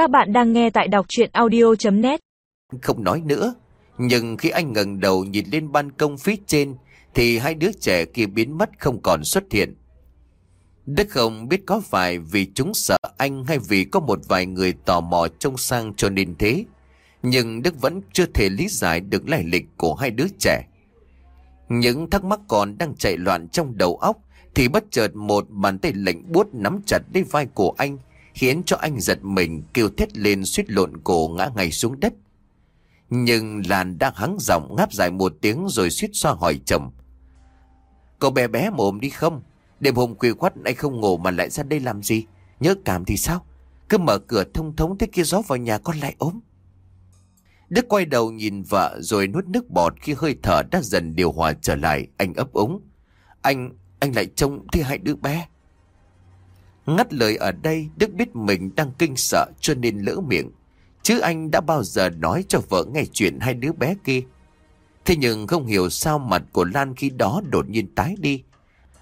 Các bạn đang nghe tại đọc chuyện audio.net Không nói nữa, nhưng khi anh ngẩng đầu nhìn lên ban công phía trên thì hai đứa trẻ kia biến mất không còn xuất hiện. Đức không biết có phải vì chúng sợ anh hay vì có một vài người tò mò trông sang cho nên thế. Nhưng Đức vẫn chưa thể lý giải được lai lịch của hai đứa trẻ. Những thắc mắc còn đang chạy loạn trong đầu óc thì bất chợt một bàn tay lạnh buốt nắm chặt lấy vai của anh khiến cho anh giật mình kêu thét lên suýt lộn cổ ngã ngay xuống đất. Nhưng Lan đang hắng giọng ngáp dài một tiếng rồi suýt xoa hỏi chồng. Cậu bé bé mồm đi không? Đêm hôm quỳ quắt anh không ngủ mà lại ra đây làm gì? Nhớ cảm thì sao? Cứ mở cửa thông thống thế kia gió vào nhà con lại ốm. Đức quay đầu nhìn vợ rồi nuốt nước bọt khi hơi thở đã dần điều hòa trở lại. Anh ấp úng. Anh, anh lại trông thấy hai đứa bé. Ngắt lời ở đây, Đức biết mình đang kinh sợ cho nên lỡ miệng. Chứ anh đã bao giờ nói cho vợ nghe chuyện hai đứa bé kia. Thế nhưng không hiểu sao mặt của Lan khi đó đột nhiên tái đi.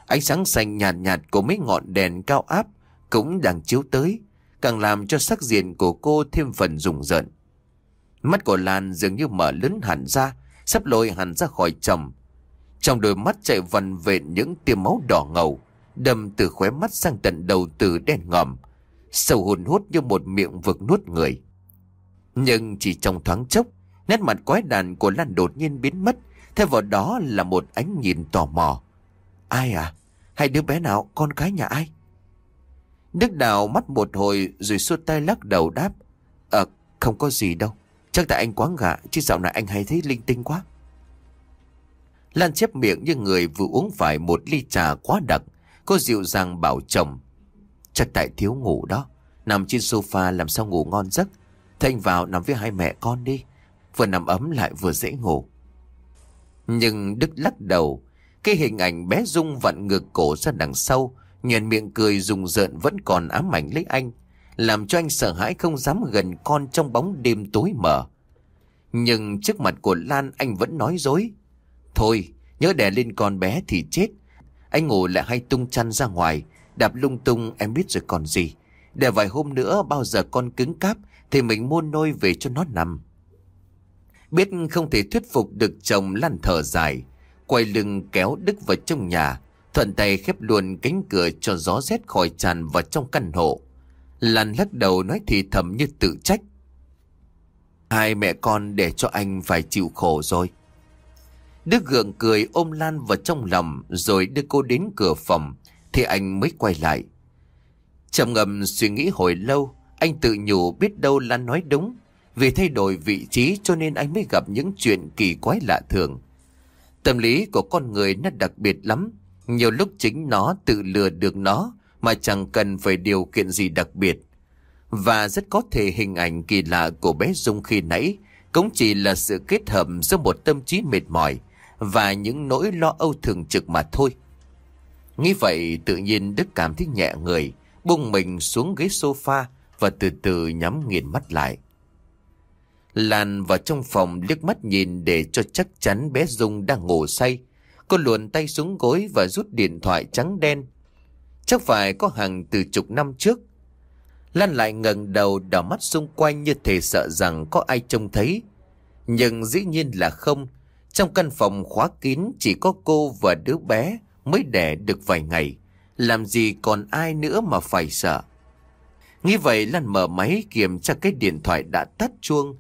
Ánh sáng xanh nhạt nhạt của mấy ngọn đèn cao áp cũng đang chiếu tới, càng làm cho sắc diện của cô thêm phần rùng rợn. Mắt của Lan dường như mở lớn hẳn ra, sắp lôi hẳn ra khỏi chồng. Trong đôi mắt chạy vần vện những tia máu đỏ ngầu, đâm từ khóe mắt sang tận đầu từ đen ngòm, sâu hồn hút như một miệng vực nuốt người. Nhưng chỉ trong thoáng chốc, nét mặt quái đàn của Lan đột nhiên biến mất, thay vào đó là một ánh nhìn tò mò. Ai à? Hai đứa bé nào? Con cái nhà ai? Đức Đào mắt một hồi rồi suốt tay lắc đầu đáp. Ờ, không có gì đâu. Chắc tại anh quá gạ, chứ dạo này anh hay thấy linh tinh quá. Lan chép miệng như người vừa uống phải một ly trà quá đặc. Cô dịu dàng bảo chồng. Chắc tại thiếu ngủ đó. Nằm trên sofa làm sao ngủ ngon giấc. Thanh vào nằm với hai mẹ con đi. Vừa nằm ấm lại vừa dễ ngủ. Nhưng Đức lắc đầu. Cái hình ảnh bé Dung vặn ngược cổ ra đằng sau. Nhuền miệng cười rùng rợn vẫn còn ám ảnh lấy anh. Làm cho anh sợ hãi không dám gần con trong bóng đêm tối mờ. Nhưng trước mặt của Lan anh vẫn nói dối. Thôi, nhớ đè lên con bé thì chết. Anh ngủ lại hay tung chăn ra ngoài, đạp lung tung em biết rồi còn gì. Để vài hôm nữa bao giờ con cứng cáp thì mình mua nôi về cho nó nằm. Biết không thể thuyết phục được chồng lăn thở dài, quay lưng kéo Đức vào trong nhà, thuận tay khép luôn cánh cửa cho gió rét khỏi tràn vào trong căn hộ. Lan lắc đầu nói thì thầm như tự trách. Hai mẹ con để cho anh phải chịu khổ rồi. Đức gượng cười ôm Lan vào trong lòng rồi đưa cô đến cửa phòng thì anh mới quay lại. Trầm ngầm suy nghĩ hồi lâu, anh tự nhủ biết đâu Lan nói đúng. Vì thay đổi vị trí cho nên anh mới gặp những chuyện kỳ quái lạ thường. Tâm lý của con người nó đặc biệt lắm. Nhiều lúc chính nó tự lừa được nó mà chẳng cần phải điều kiện gì đặc biệt. Và rất có thể hình ảnh kỳ lạ của bé Dung khi nãy cũng chỉ là sự kết hợp giữa một tâm trí mệt mỏi và những nỗi lo âu thường trực mà thôi. Nghĩ vậy tự nhiên Đức cảm thấy nhẹ người, bung mình xuống ghế sofa và từ từ nhắm nghiền mắt lại. Lan vào trong phòng liếc mắt nhìn để cho chắc chắn bé Dung đang ngủ say. Cô luồn tay xuống gối và rút điện thoại trắng đen. Chắc phải có hàng từ chục năm trước. Lan lại ngẩng đầu đảo mắt xung quanh như thể sợ rằng có ai trông thấy. Nhưng dĩ nhiên là không. Trong căn phòng khóa kín chỉ có cô và đứa bé mới đẻ được vài ngày. Làm gì còn ai nữa mà phải sợ. Nghĩ vậy Lan mở máy kiểm tra cái điện thoại đã tắt chuông.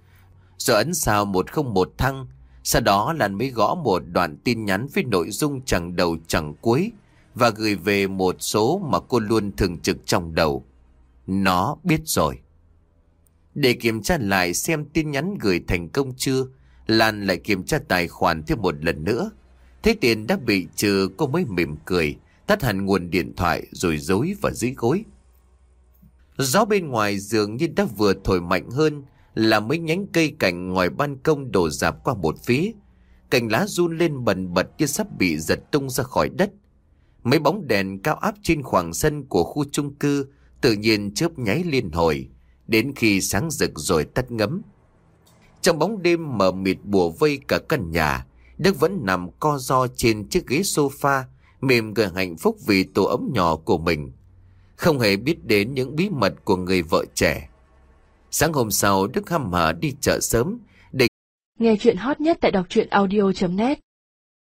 Rồi ấn sao 101 thăng. Sau đó Lan mới gõ một đoạn tin nhắn với nội dung chẳng đầu chẳng cuối. Và gửi về một số mà cô luôn thường trực trong đầu. Nó biết rồi. Để kiểm tra lại xem tin nhắn gửi thành công chưa, Lan lại kiểm tra tài khoản thêm một lần nữa. Thấy tiền đã bị trừ cô mới mỉm cười, tắt hẳn nguồn điện thoại rồi dối vào dưới gối. Gió bên ngoài dường như đã vừa thổi mạnh hơn là mấy nhánh cây cành ngoài ban công đổ dạp qua một phía. Cành lá run lên bần bật như sắp bị giật tung ra khỏi đất. Mấy bóng đèn cao áp trên khoảng sân của khu chung cư tự nhiên chớp nháy liên hồi, đến khi sáng rực rồi tắt ngấm. Trong bóng đêm mờ mịt bùa vây cả căn nhà, Đức vẫn nằm co ro trên chiếc ghế sofa, mềm cười hạnh phúc vì tổ ấm nhỏ của mình. Không hề biết đến những bí mật của người vợ trẻ. Sáng hôm sau Đức hăm hở đi chợ sớm để Nghe chuyện hot nhất tại đọc truyện audio.net